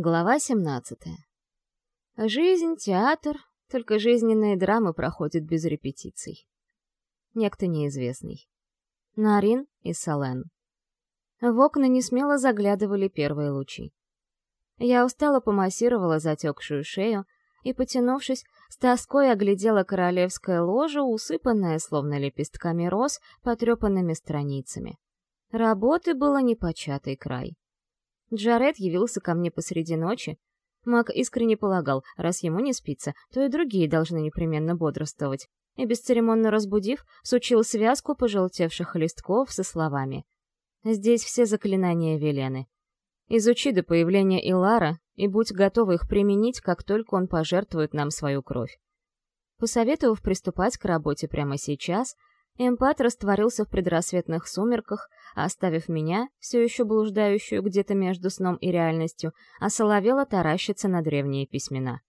Глава 17. Жизнь, театр, только жизненные драмы проходят без репетиций. Некто неизвестный. Нарин и Сален. В окна несмело заглядывали первые лучи. Я устало помассировала затекшую шею и, потянувшись, с тоской оглядела королевское ложе, усыпанное, словно лепестками роз, потрепанными страницами. Работы было непочатый край. Джаред явился ко мне посреди ночи. Мак искренне полагал, раз ему не спится, то и другие должны непременно бодрствовать, и, бесцеремонно разбудив, сучил связку пожелтевших листков со словами. «Здесь все заклинания Велены. Изучи до появления Илара и будь готова их применить, как только он пожертвует нам свою кровь». Посоветовав приступать к работе прямо сейчас, Эмпат растворился в предрассветных сумерках, оставив меня, все еще блуждающую где-то между сном и реальностью, а соловела таращится на древние письмена.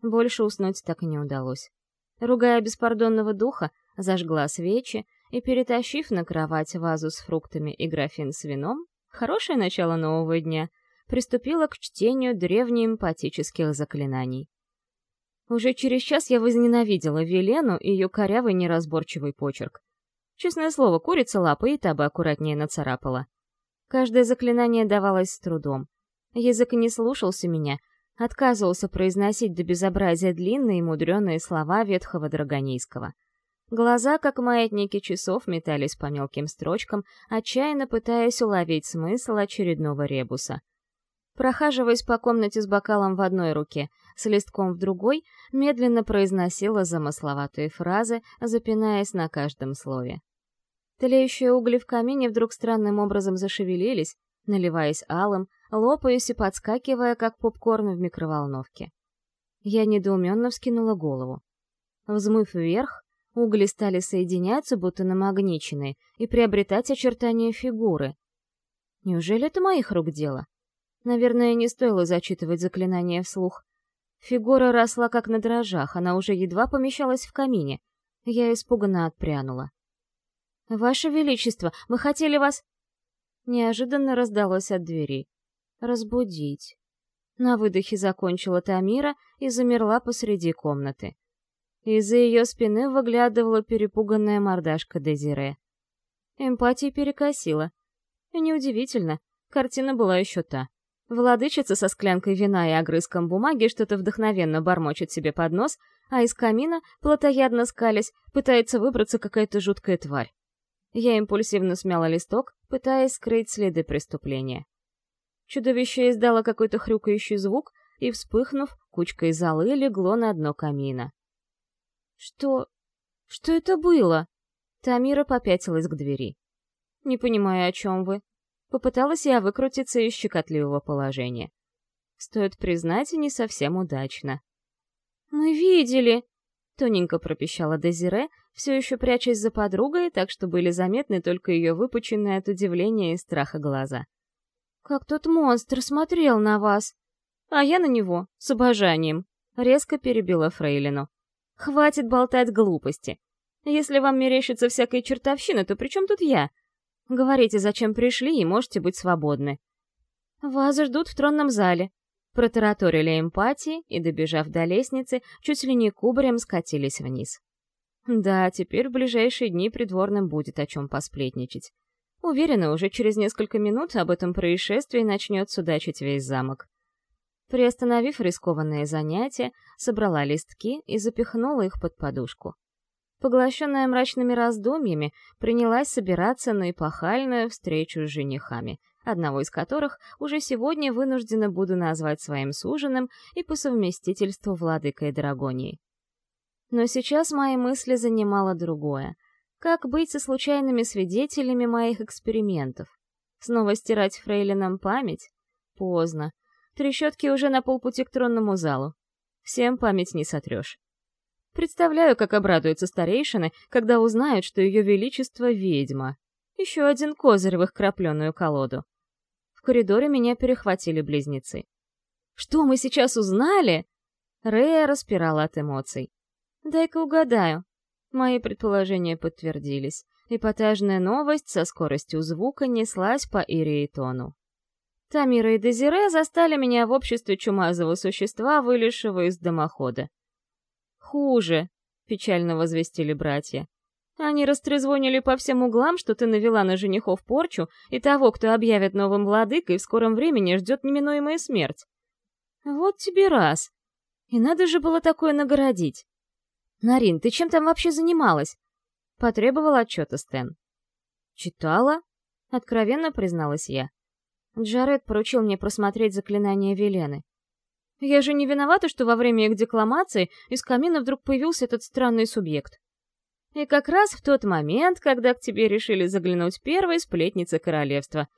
Больше уснуть так и не удалось. Ругая беспардонного духа, зажгла свечи и, перетащив на кровать вазу с фруктами и графин с вином, хорошее начало нового дня, приступила к чтению древнеэмпатических заклинаний. Уже через час я возненавидела Велену и ее корявый неразборчивый почерк. Честное слово, курица лапы и та бы аккуратнее нацарапала. Каждое заклинание давалось с трудом. Язык не слушался меня, отказывался произносить до безобразия длинные и мудреные слова ветхого драгонийского. Глаза, как маятники часов, метались по мелким строчкам, отчаянно пытаясь уловить смысл очередного ребуса. Прохаживаясь по комнате с бокалом в одной руке, с листком в другой, медленно произносила замысловатые фразы, запинаясь на каждом слове. Тлеющие угли в камине вдруг странным образом зашевелились, наливаясь алым, лопаясь и подскакивая, как попкорн в микроволновке. Я недоуменно вскинула голову. Взмыв вверх, угли стали соединяться, будто намагниченные, и приобретать очертания фигуры. Неужели это моих рук дело? Наверное, не стоило зачитывать заклинание вслух. Фигура росла как на дрожжах, она уже едва помещалась в камине. Я испуганно отпрянула. «Ваше Величество, мы хотели вас...» Неожиданно раздалось от двери. «Разбудить». На выдохе закончила Тамира и замерла посреди комнаты. Из-за ее спины выглядывала перепуганная мордашка Дезире. Эмпатия перекосила. И неудивительно, картина была еще та. Владычица со склянкой вина и огрызком бумаги что-то вдохновенно бормочет себе под нос, а из камина, плотоядно скалясь, пытается выбраться какая-то жуткая тварь. Я импульсивно смяла листок, пытаясь скрыть следы преступления. Чудовище издало какой-то хрюкающий звук и, вспыхнув, кучкой золы легло на дно камина. «Что... что это было?» Тамира попятилась к двери. «Не понимаю, о чем вы», Попыталась я выкрутиться из щекотливого положения. Стоит признать, не совсем удачно. «Мы видели!» — тоненько пропищала Дезире, все еще прячась за подругой, так что были заметны только ее выпученные от удивления и страха глаза. «Как тот монстр смотрел на вас!» А я на него, с обожанием, резко перебила Фрейлину. «Хватит болтать глупости. Если вам мерещится всякая чертовщина, то при чем тут я? Говорите, зачем пришли, и можете быть свободны. Вас ждут в тронном зале. Протараторили эмпатии и, добежав до лестницы, чуть ли не кубарем скатились вниз. Да, теперь в ближайшие дни придворным будет о чем посплетничать. Уверена, уже через несколько минут об этом происшествии начнет судачить весь замок. Приостановив рискованные занятия, собрала листки и запихнула их под подушку поглощенная мрачными раздумьями, принялась собираться на эпохальную встречу с женихами, одного из которых уже сегодня вынуждена буду назвать своим суженым и по совместительству владыкой Драгонии. Но сейчас мои мысли занимало другое. Как быть со случайными свидетелями моих экспериментов? Снова стирать фрейлинам память? Поздно. Трещотки уже на полпути к тронному залу. Всем память не сотрешь. Представляю, как обрадуются старейшины, когда узнают, что ее величество — ведьма. Еще один козырь в их крапленую колоду. В коридоре меня перехватили близнецы. «Что мы сейчас узнали?» Рея распирала от эмоций. «Дай-ка угадаю». Мои предположения подтвердились. Эпатажная новость со скоростью звука неслась по Ириэтону. Тамира и Дезире застали меня в обществе чумазого существа, вылезшего из дымохода. «Хуже», — печально возвестили братья. Они растрезвонили по всем углам, что ты навела на женихов порчу, и того, кто объявит новым владыкой, в скором времени ждет неминуемая смерть. Вот тебе раз. И надо же было такое нагородить. Нарин, ты чем там вообще занималась? Потребовал отчета Стэн. Читала? Откровенно призналась я. Джаред поручил мне просмотреть заклинание Велены. Я же не виновата, что во время их декламации из камина вдруг появился этот странный субъект. И как раз в тот момент, когда к тебе решили заглянуть первые сплетницы королевства.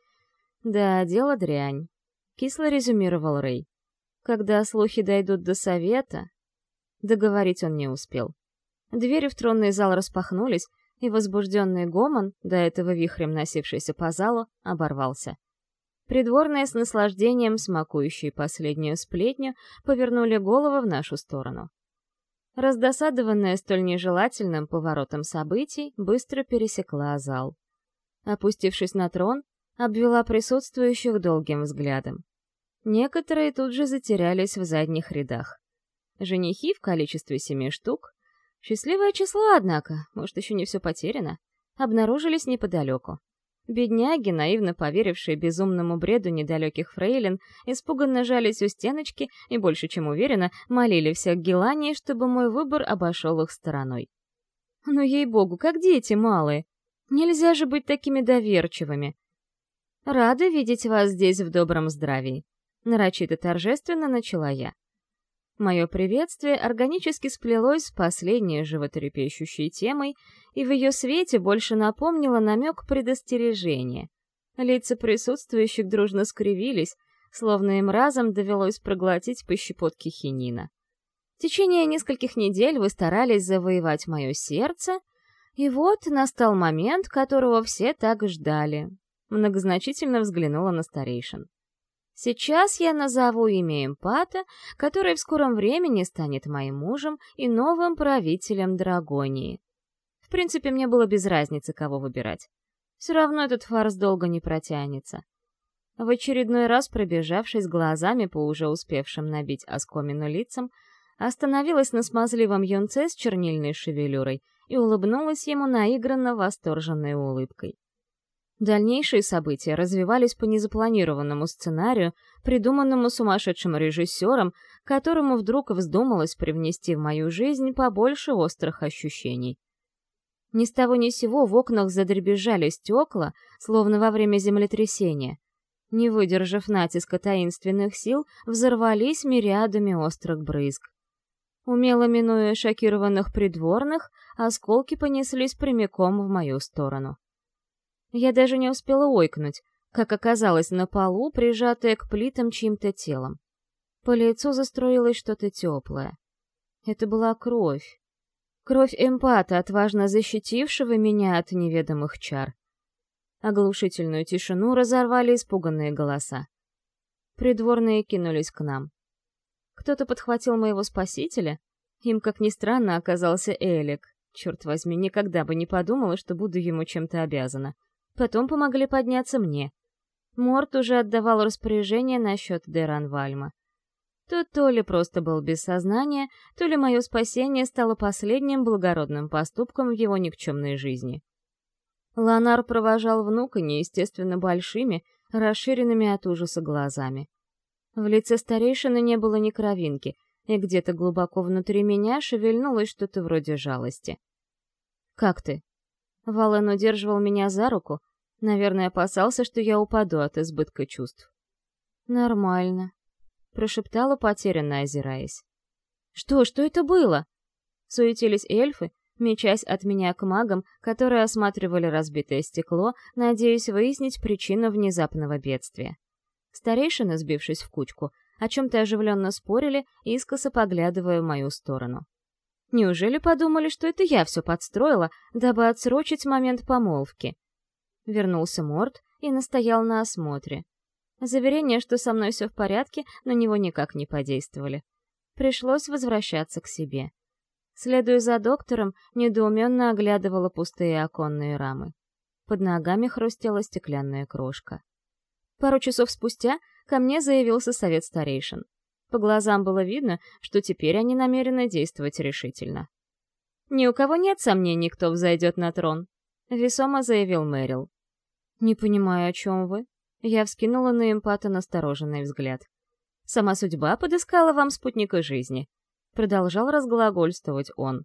Да, дело дрянь. Кисло резюмировал Рэй. Когда слухи дойдут до совета... Договорить он не успел. Двери в тронный зал распахнулись, и возбужденный гомон, до этого вихрем носившийся по залу, оборвался. Придворные с наслаждением, смакующие последнюю сплетню, повернули головы в нашу сторону. Раздосадованная столь нежелательным поворотом событий, быстро пересекла зал. Опустившись на трон, обвела присутствующих долгим взглядом. Некоторые тут же затерялись в задних рядах. Женихи в количестве семи штук, счастливое число, однако, может, еще не все потеряно, обнаружились неподалеку. Бедняги, наивно поверившие безумному бреду недалеких фрейлин, испуганно жались у стеночки и, больше чем уверенно, молили всех Гелании, чтобы мой выбор обошел их стороной. Ну, ей-богу, как дети малые! Нельзя же быть такими доверчивыми! Рада видеть вас здесь в добром здравии. Нарочито торжественно начала я. Мое приветствие органически сплелось с последней животрепещущей темой, и в ее свете больше напомнило намек предостережения. Лица присутствующих дружно скривились, словно им разом довелось проглотить по щепотке хинина. В течение нескольких недель вы старались завоевать мое сердце, и вот настал момент, которого все так ждали. Многозначительно взглянула на старейшин. Сейчас я назову имя эмпата, который в скором времени станет моим мужем и новым правителем Драгонии. В принципе, мне было без разницы, кого выбирать. Все равно этот фарс долго не протянется. В очередной раз пробежавшись глазами по уже успевшим набить оскомину лицам, остановилась на смазливом юнце с чернильной шевелюрой и улыбнулась ему наигранно восторженной улыбкой. Дальнейшие события развивались по незапланированному сценарию, придуманному сумасшедшим режиссером, которому вдруг вздумалось привнести в мою жизнь побольше острых ощущений. Ни с того ни сего в окнах задребезжали стекла, словно во время землетрясения. Не выдержав натиска таинственных сил, взорвались мириадами острых брызг. Умело минуя шокированных придворных, осколки понеслись прямиком в мою сторону. Я даже не успела ойкнуть, как оказалось на полу, прижатая к плитам чьим-то телом. По лицу застроилось что-то теплое. Это была кровь. Кровь эмпата, отважно защитившего меня от неведомых чар. Оглушительную тишину разорвали испуганные голоса. Придворные кинулись к нам. Кто-то подхватил моего спасителя. Им, как ни странно, оказался Элик. Черт возьми, никогда бы не подумала, что буду ему чем-то обязана. Потом помогли подняться мне. Морт уже отдавал распоряжение насчет Деранвальма. Тот то ли просто был без сознания, то ли мое спасение стало последним благородным поступком в его никчемной жизни. Ланар провожал внука неестественно большими, расширенными от ужаса глазами. В лице старейшины не было ни кровинки, и где-то глубоко внутри меня шевельнулось что-то вроде жалости. «Как ты?» Вален удерживал меня за руку, Наверное, опасался, что я упаду от избытка чувств. «Нормально», — прошептала, потерянно озираясь. «Что, что это было?» Суетились эльфы, мечась от меня к магам, которые осматривали разбитое стекло, надеясь выяснить причину внезапного бедствия. Старейшины, сбившись в кучку, о чем-то оживленно спорили, искоса поглядывая в мою сторону. Неужели подумали, что это я все подстроила, дабы отсрочить момент помолвки? Вернулся Морд и настоял на осмотре. Заверения, что со мной все в порядке, на него никак не подействовали. Пришлось возвращаться к себе. Следуя за доктором, недоуменно оглядывала пустые оконные рамы. Под ногами хрустела стеклянная крошка. Пару часов спустя ко мне заявился совет старейшин. По глазам было видно, что теперь они намерены действовать решительно. «Ни у кого нет сомнений, кто взойдет на трон», — весомо заявил Мэрил. «Не понимаю, о чем вы». Я вскинула на эмпата настороженный взгляд. «Сама судьба подыскала вам спутника жизни», — продолжал разглагольствовать он.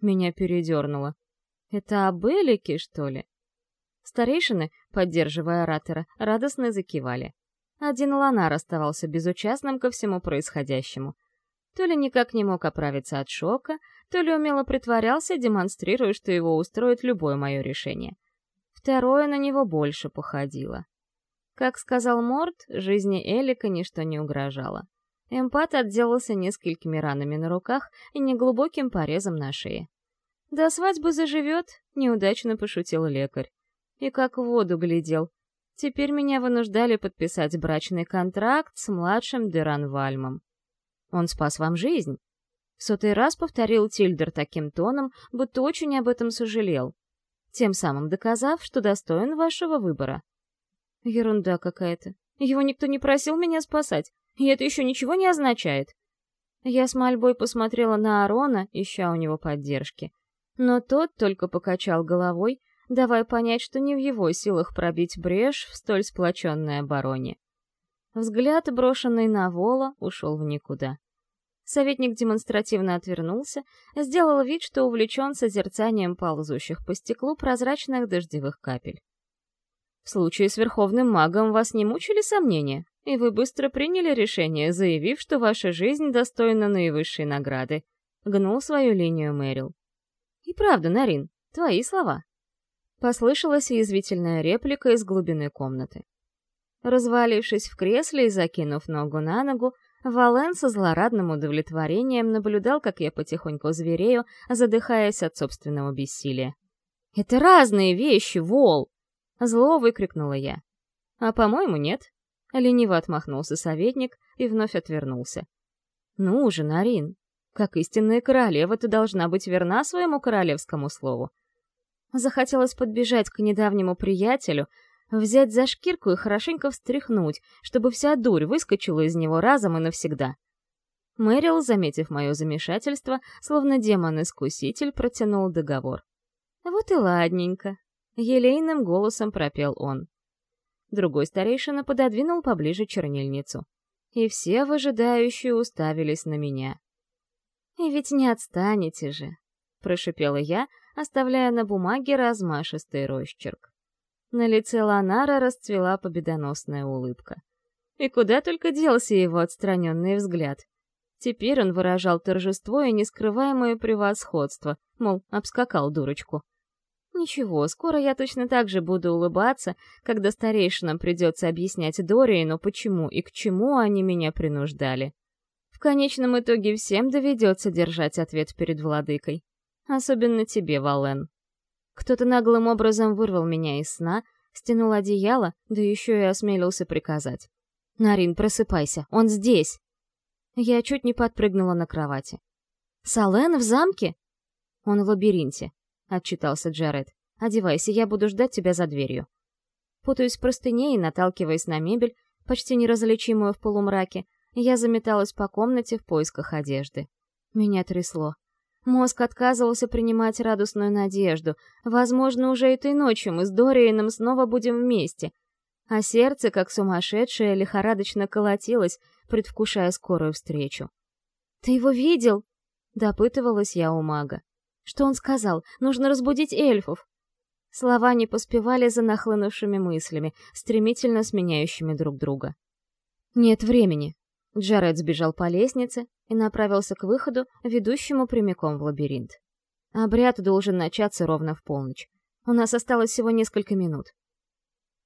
Меня передернуло. «Это об что ли?» Старейшины, поддерживая оратора, радостно закивали. Один Ланар оставался безучастным ко всему происходящему. То ли никак не мог оправиться от шока, то ли умело притворялся, демонстрируя, что его устроит любое мое решение. Второе на него больше походило. Как сказал Морд, жизни Элика ничто не угрожало. Эмпат отделался несколькими ранами на руках и неглубоким порезом на шее. «До свадьбы заживет», — неудачно пошутил лекарь и как в воду глядел. Теперь меня вынуждали подписать брачный контракт с младшим Деранвальмом. Он спас вам жизнь. В сотый раз повторил Тильдер таким тоном, будто очень об этом сожалел, тем самым доказав, что достоин вашего выбора. Ерунда какая-то. Его никто не просил меня спасать, и это еще ничего не означает. Я с мольбой посмотрела на Арона, ища у него поддержки. Но тот только покачал головой, давая понять, что не в его силах пробить брешь в столь сплоченной обороне. Взгляд, брошенный на Вола, ушел в никуда. Советник демонстративно отвернулся, сделал вид, что увлечен созерцанием ползущих по стеклу прозрачных дождевых капель. В случае с Верховным Магом вас не мучили сомнения, и вы быстро приняли решение, заявив, что ваша жизнь достойна наивысшей награды. Гнул свою линию Мэрил. И правда, Нарин, твои слова. Послышалась язвительная реплика из глубины комнаты. Развалившись в кресле и закинув ногу на ногу, Вален со злорадным удовлетворением наблюдал, как я потихоньку зверею, задыхаясь от собственного бессилия. «Это разные вещи, Вол!» Зло выкрикнула я. «А, по-моему, нет». Лениво отмахнулся советник и вновь отвернулся. «Ну же, Нарин, как истинная королева, ты должна быть верна своему королевскому слову. Захотелось подбежать к недавнему приятелю, взять за шкирку и хорошенько встряхнуть, чтобы вся дурь выскочила из него разом и навсегда. Мэрил, заметив мое замешательство, словно демон-искуситель, протянул договор. «Вот и ладненько», — елейным голосом пропел он. Другой старейшина пододвинул поближе чернильницу. И все выжидающие уставились на меня. «И ведь не отстанете же», — прошипела я, оставляя на бумаге размашистый росчерк. На лице Ланара расцвела победоносная улыбка. И куда только делся его отстраненный взгляд. Теперь он выражал торжество и нескрываемое превосходство, мол, обскакал дурочку. Ничего, скоро я точно так же буду улыбаться, когда старейшинам придется объяснять Дориину, почему и к чему они меня принуждали. В конечном итоге всем доведется держать ответ перед владыкой. Особенно тебе, Вален. Кто-то наглым образом вырвал меня из сна, стянул одеяло, да еще и осмелился приказать. «Нарин, просыпайся, он здесь!» Я чуть не подпрыгнула на кровати. «Сален в замке?» «Он в лабиринте», — отчитался Джаред. «Одевайся, я буду ждать тебя за дверью». Путаясь в простыне и наталкиваясь на мебель, почти неразличимую в полумраке, я заметалась по комнате в поисках одежды. Меня трясло. Мозг отказывался принимать радостную надежду. Возможно, уже этой ночью мы с Дорианом снова будем вместе. А сердце, как сумасшедшее, лихорадочно колотилось, предвкушая скорую встречу. «Ты его видел?» — допытывалась я у мага. «Что он сказал? Нужно разбудить эльфов!» Слова не поспевали за нахлынувшими мыслями, стремительно сменяющими друг друга. «Нет времени», Джаред сбежал по лестнице и направился к выходу, ведущему прямиком в лабиринт. Обряд должен начаться ровно в полночь. У нас осталось всего несколько минут.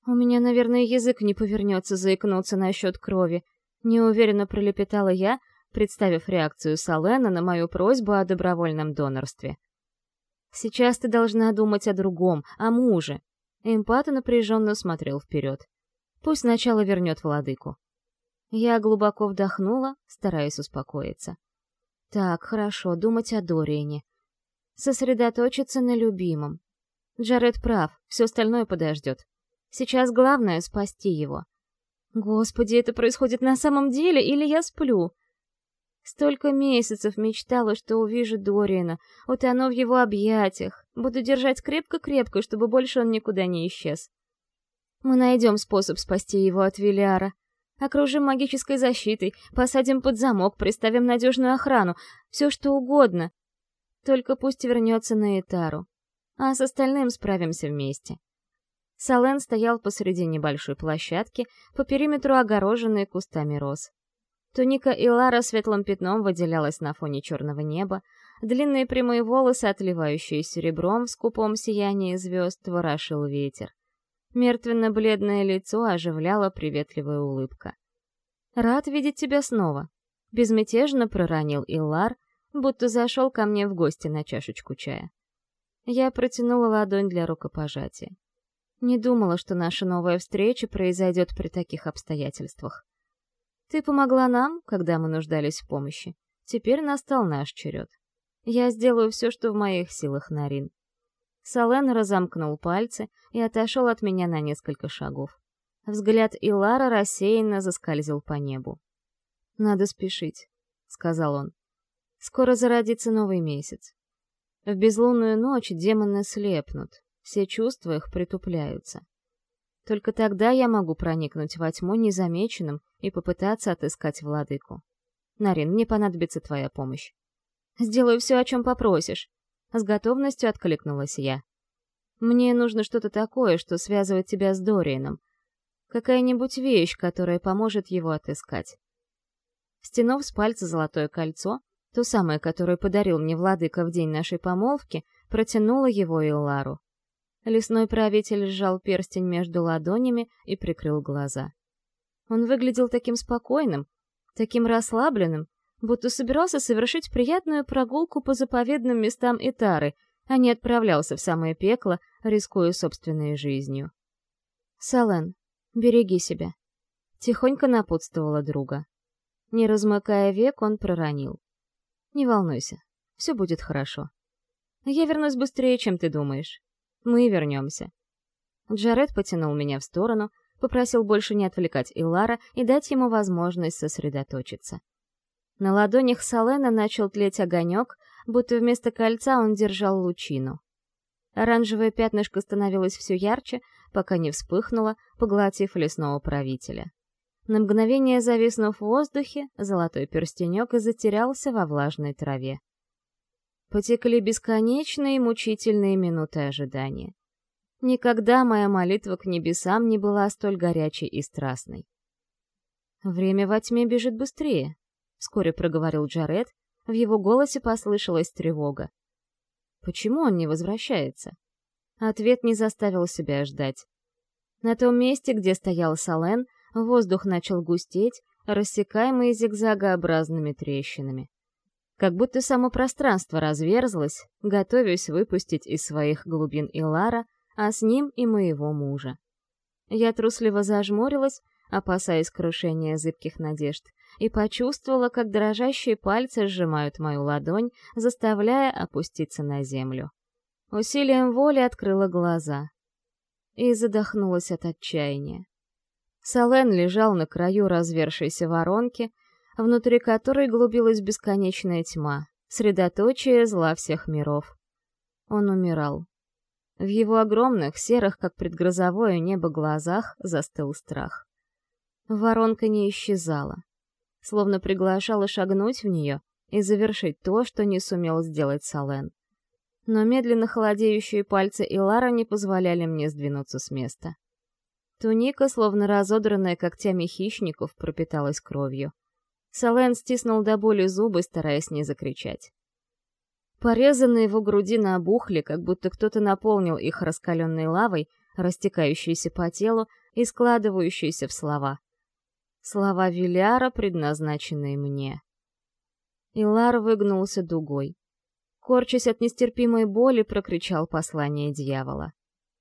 У меня, наверное, язык не повернется заикнуться насчет крови. Неуверенно пролепетала я, представив реакцию Салена на мою просьбу о добровольном донорстве. Сейчас ты должна думать о другом, о муже. Эмпата напряженно смотрел вперед. Пусть сначала вернет владыку. Я глубоко вдохнула, стараясь успокоиться. Так, хорошо, думать о Дориане. Сосредоточиться на любимом. Джаред прав, все остальное подождет. Сейчас главное — спасти его. Господи, это происходит на самом деле или я сплю? Столько месяцев мечтала, что увижу Дориана, утону в его объятиях, буду держать крепко-крепко, чтобы больше он никуда не исчез. Мы найдем способ спасти его от Виляра. Окружим магической защитой, посадим под замок, приставим надежную охрану, все что угодно. Только пусть вернется на Этару. А с остальным справимся вместе. Сален стоял посреди небольшой площадки, по периметру огороженной кустами роз. Туника Илара светлым пятном выделялась на фоне черного неба, длинные прямые волосы, отливающие серебром в скупом сиянии звезд, ворошил ветер. Мертвенно-бледное лицо оживляла приветливая улыбка. «Рад видеть тебя снова», — безмятежно проронил Иллар, будто зашел ко мне в гости на чашечку чая. Я протянула ладонь для рукопожатия. Не думала, что наша новая встреча произойдет при таких обстоятельствах. Ты помогла нам, когда мы нуждались в помощи. Теперь настал наш черед. Я сделаю все, что в моих силах, Нарин. Сален разомкнул пальцы и отошел от меня на несколько шагов. Взгляд Илара рассеянно заскользил по небу. «Надо спешить», — сказал он. «Скоро зародится новый месяц. В безлунную ночь демоны слепнут, все чувства их притупляются. Только тогда я могу проникнуть во тьму незамеченным и попытаться отыскать владыку. Нарин, мне понадобится твоя помощь. Сделаю все, о чем попросишь. С готовностью откликнулась я. Мне нужно что-то такое, что связывает тебя с Дорианом. Какая-нибудь вещь, которая поможет его отыскать. Стянув с пальца золотое кольцо, то самое, которое подарил мне владыка в день нашей помолвки, протянула его Иллару. Лесной правитель сжал перстень между ладонями и прикрыл глаза. Он выглядел таким спокойным, таким расслабленным, будто собирался совершить приятную прогулку по заповедным местам Итары, а не отправлялся в самое пекло, рискуя собственной жизнью. «Сален, береги себя», — тихонько напутствовала друга. Не размыкая век, он проронил. «Не волнуйся, все будет хорошо. Я вернусь быстрее, чем ты думаешь. Мы вернемся». Джаред потянул меня в сторону, попросил больше не отвлекать Илара и дать ему возможность сосредоточиться. На ладонях Салена начал тлеть огонек, будто вместо кольца он держал лучину. Оранжевое пятнышко становилось все ярче, пока не вспыхнуло, поглотив лесного правителя. На мгновение зависнув в воздухе, золотой перстенек затерялся во влажной траве. Потекли бесконечные мучительные минуты ожидания. Никогда моя молитва к небесам не была столь горячей и страстной. «Время во тьме бежит быстрее», — вскоре проговорил Джаред, в его голосе послышалась тревога. «Почему он не возвращается?» Ответ не заставил себя ждать. На том месте, где стоял Сален, воздух начал густеть, рассекаемый зигзагообразными трещинами. Как будто само пространство разверзлось, готовясь выпустить из своих глубин Илара а с ним и моего мужа. Я трусливо зажмурилась, опасаясь крушения зыбких надежд, и почувствовала, как дрожащие пальцы сжимают мою ладонь, заставляя опуститься на землю. Усилием воли открыла глаза и задохнулась от отчаяния. Сален лежал на краю развершейся воронки, внутри которой глубилась бесконечная тьма, средоточие зла всех миров. Он умирал. В его огромных, серых, как предгрозовое небо, глазах застыл страх. Воронка не исчезала, словно приглашала шагнуть в нее и завершить то, что не сумел сделать Сален. Но медленно холодеющие пальцы Илара не позволяли мне сдвинуться с места. Туника, словно разодранная когтями хищников, пропиталась кровью. Сален стиснул до боли зубы, стараясь не закричать. Порезы на его груди набухли, как будто кто-то наполнил их раскаленной лавой, растекающейся по телу и складывающейся в слова. Слова Виляра, предназначенные мне. Илар выгнулся дугой. Корчась от нестерпимой боли, прокричал послание дьявола.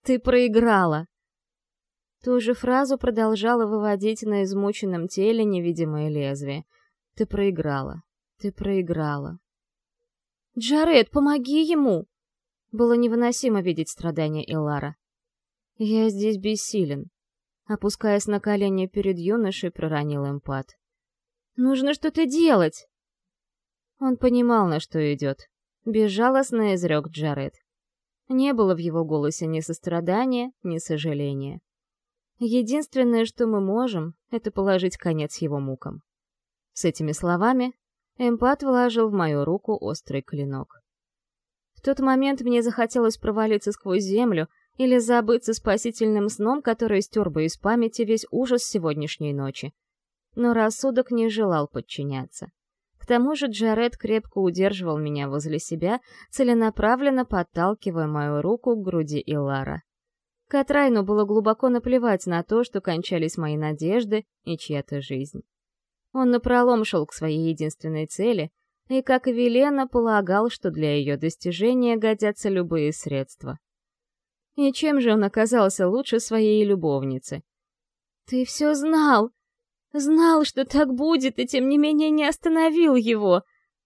«Ты проиграла!» Ту же фразу продолжала выводить на измученном теле невидимое лезвие. «Ты проиграла! Ты проиграла! «Джаред, помоги ему!» Было невыносимо видеть страдания Эллара. «Я здесь бессилен», — Опускаясь на колени перед юношей, проронил эмпат. «Нужно что-то делать!» Он понимал, на что идет. Безжалостно изрек Джаред. Не было в его голосе ни сострадания, ни сожаления. Единственное, что мы можем, это положить конец его мукам. С этими словами эмпат вложил в мою руку острый клинок. В тот момент мне захотелось провалиться сквозь землю или забыться спасительным сном, который стер бы из памяти весь ужас сегодняшней ночи. Но рассудок не желал подчиняться. К тому же Джаред крепко удерживал меня возле себя, целенаправленно подталкивая мою руку к груди Илара. Катрайну было глубоко наплевать на то, что кончались мои надежды и чья-то жизнь. Он напролом шел к своей единственной цели, и, как и Велена, полагал, что для ее достижения годятся любые средства. И чем же он оказался лучше своей любовницы? «Ты все знал!» Знал, что так будет, и тем не менее не остановил его.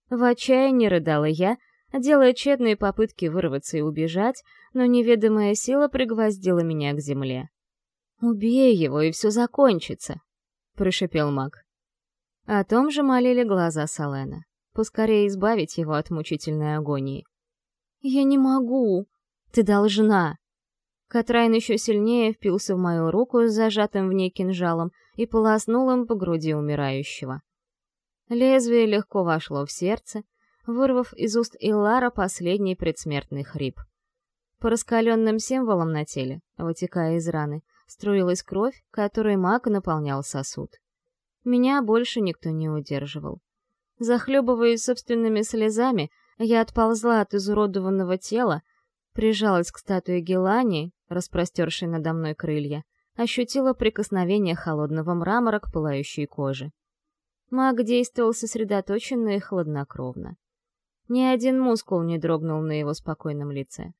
В отчаянии рыдала я, делая тщетные попытки вырваться и убежать, но неведомая сила пригвоздила меня к земле. «Убей его, и все закончится», — прошепел маг. О том же молили глаза Салена. Поскорее избавить его от мучительной агонии. «Я не могу. Ты должна!» Катрайн еще сильнее впился в мою руку с зажатым в ней кинжалом и полоснул им по груди умирающего. Лезвие легко вошло в сердце, вырвав из уст Иллара последний предсмертный хрип. По раскаленным символам на теле, вытекая из раны, струилась кровь, которой маг наполнял сосуд. Меня больше никто не удерживал. Захлебываясь собственными слезами, я отползла от изуродованного тела, прижалась к статуе Гелани, распростершей надо мной крылья, ощутила прикосновение холодного мрамора к пылающей коже. Маг действовал сосредоточенно и хладнокровно. Ни один мускул не дрогнул на его спокойном лице.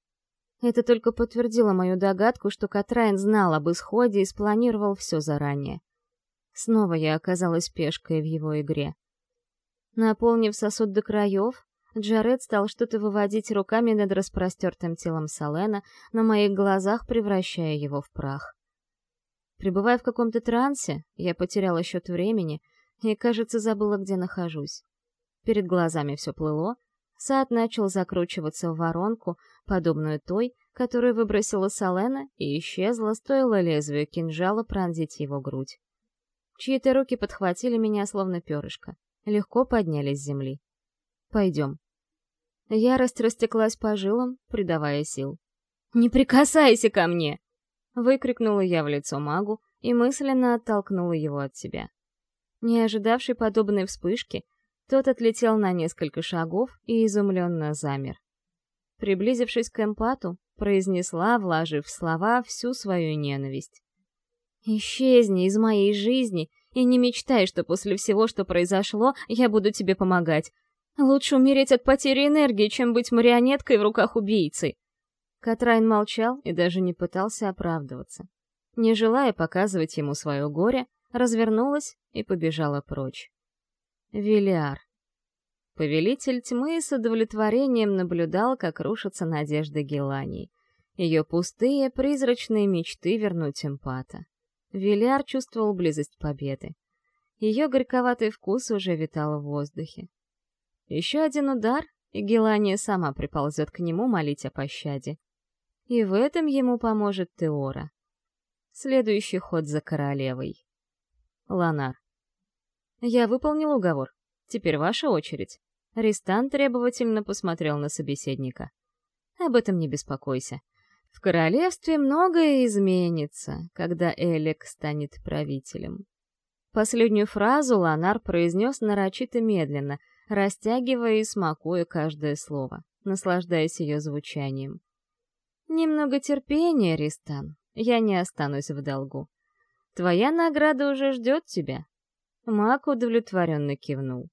Это только подтвердило мою догадку, что Катрайн знал об исходе и спланировал все заранее. Снова я оказалась пешкой в его игре. Наполнив сосуд до краев, Джаред стал что-то выводить руками над распростертым телом Салена, на моих глазах превращая его в прах. Пребывая в каком-то трансе, я потеряла счет времени и, кажется, забыла, где нахожусь. Перед глазами все плыло, сад начал закручиваться в воронку, подобную той, которую выбросила Салена и исчезла, стоило лезвию кинжала пронзить его грудь. Чьи-то руки подхватили меня, словно перышко, легко подняли с земли. Пойдем. Ярость растеклась по жилам, придавая сил. «Не прикасайся ко мне!» Выкрикнула я в лицо магу и мысленно оттолкнула его от себя. Не ожидавший подобной вспышки, тот отлетел на несколько шагов и изумленно замер. Приблизившись к эмпату, произнесла, вложив в слова всю свою ненависть. «Исчезни из моей жизни и не мечтай, что после всего, что произошло, я буду тебе помогать. Лучше умереть от потери энергии, чем быть марионеткой в руках убийцы. Катрайн молчал и даже не пытался оправдываться. Не желая показывать ему свое горе, развернулась и побежала прочь. Велиар. Повелитель тьмы с удовлетворением наблюдал, как рушатся надежды Гелании. Ее пустые, призрачные мечты вернуть эмпата. Велиар чувствовал близость победы. Ее горьковатый вкус уже витал в воздухе. Еще один удар, и Гелания сама приползет к нему молить о пощаде. И в этом ему поможет Теора. Следующий ход за королевой. Ланар. Я выполнил уговор. Теперь ваша очередь. Ристан требовательно посмотрел на собеседника. Об этом не беспокойся. В королевстве многое изменится, когда Элек станет правителем. Последнюю фразу Ланар произнес нарочито медленно, растягивая и смакуя каждое слово, наслаждаясь ее звучанием. «Немного терпения, Ристан, я не останусь в долгу. Твоя награда уже ждет тебя». Мак удовлетворенно кивнул.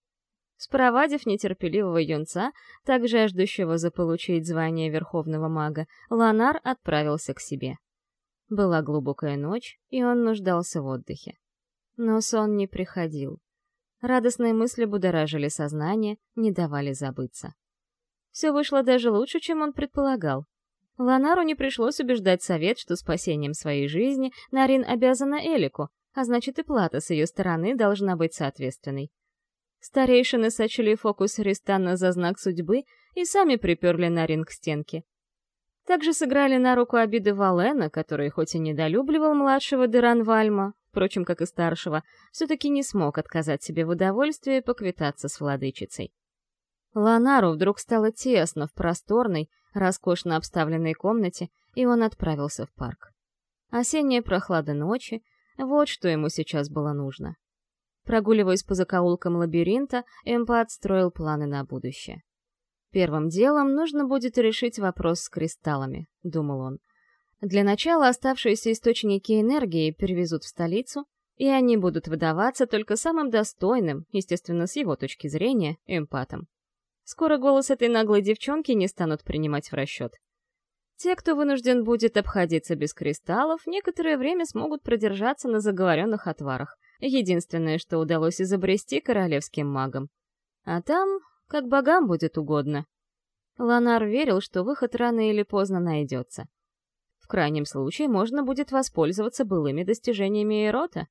Спровадив нетерпеливого юнца, также ждущего заполучить звание верховного мага, Ланар отправился к себе. Была глубокая ночь, и он нуждался в отдыхе. Но сон не приходил. Радостные мысли будоражили сознание, не давали забыться. Все вышло даже лучше, чем он предполагал. Ланару не пришлось убеждать совет, что спасением своей жизни Нарин обязана Элику, а значит и плата с ее стороны должна быть соответственной. Старейшины сочли фокус Ристана за знак судьбы и сами приперли Нарин к стенке. Также сыграли на руку обиды Валена, который хоть и недолюбливал младшего Деранвальма, впрочем, как и старшего, все-таки не смог отказать себе в удовольствии поквитаться с владычицей. Ланару вдруг стало тесно в просторной, роскошно обставленной комнате, и он отправился в парк. Осенняя прохлада ночи — вот что ему сейчас было нужно. Прогуливаясь по закоулкам лабиринта, Эмпат строил планы на будущее. Первым делом нужно будет решить вопрос с кристаллами, думал он. Для начала оставшиеся источники энергии перевезут в столицу, и они будут выдаваться только самым достойным, естественно, с его точки зрения, эмпатом. Скоро голос этой наглой девчонки не станут принимать в расчет. Те, кто вынужден будет обходиться без кристаллов, некоторое время смогут продержаться на заговоренных отварах. Единственное, что удалось изобрести королевским магам. А там, как богам будет угодно. Ланар верил, что выход рано или поздно найдется. В крайнем случае можно будет воспользоваться былыми достижениями Эрота.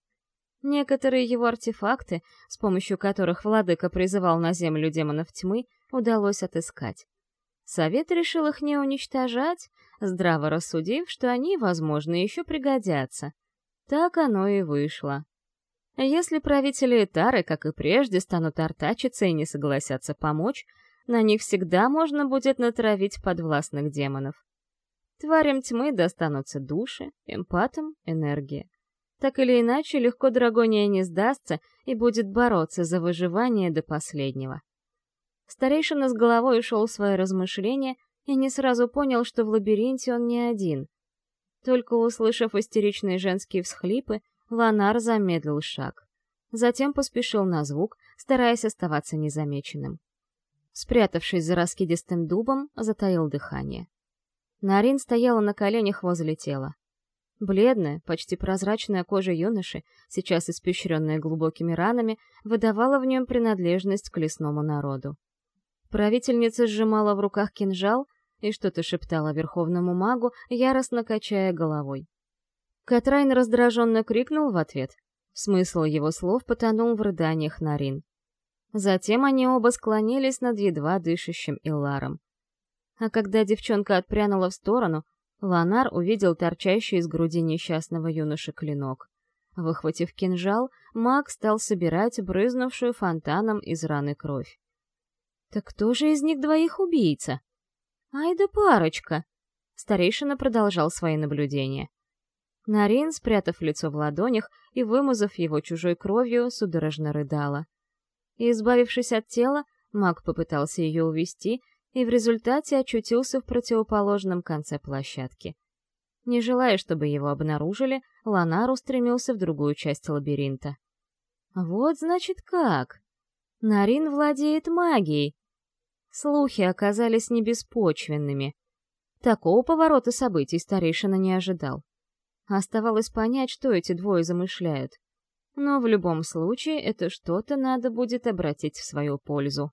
Некоторые его артефакты, с помощью которых владыка призывал на землю демонов тьмы, удалось отыскать. Совет решил их не уничтожать, здраво рассудив, что они, возможно, еще пригодятся. Так оно и вышло. Если правители Этары, как и прежде, станут артачиться и не согласятся помочь, на них всегда можно будет натравить подвластных демонов. Тварям тьмы достанутся души, эмпатам — энергия. Так или иначе, легко Драгония не сдастся и будет бороться за выживание до последнего. Старейшина с головой ушел в свои размышления и не сразу понял, что в лабиринте он не один. Только услышав истеричные женские всхлипы, Ланар замедлил шаг. Затем поспешил на звук, стараясь оставаться незамеченным. Спрятавшись за раскидистым дубом, затаил дыхание. Нарин стояла на коленях возле тела. Бледная, почти прозрачная кожа юноши, сейчас испещренная глубокими ранами, выдавала в нем принадлежность к лесному народу. Правительница сжимала в руках кинжал и что-то шептала верховному магу, яростно качая головой. Катрайн раздраженно крикнул в ответ. Смысл его слов потонул в рыданиях Нарин. Затем они оба склонились над едва дышащим Илларом. А когда девчонка отпрянула в сторону, Ланар увидел торчащий из груди несчастного юноши клинок. Выхватив кинжал, маг стал собирать брызнувшую фонтаном из раны кровь. Так кто же из них двоих убийца? Ай да парочка! Старейшина продолжал свои наблюдения. Нарин, спрятав лицо в ладонях и вымазав его чужой кровью, судорожно рыдала. избавившись от тела, маг попытался ее увести и в результате очутился в противоположном конце площадки. Не желая, чтобы его обнаружили, Ланар устремился в другую часть лабиринта. Вот значит как! Нарин владеет магией. Слухи оказались небеспочвенными. Такого поворота событий старейшина не ожидал. Оставалось понять, что эти двое замышляют. Но в любом случае это что-то надо будет обратить в свою пользу.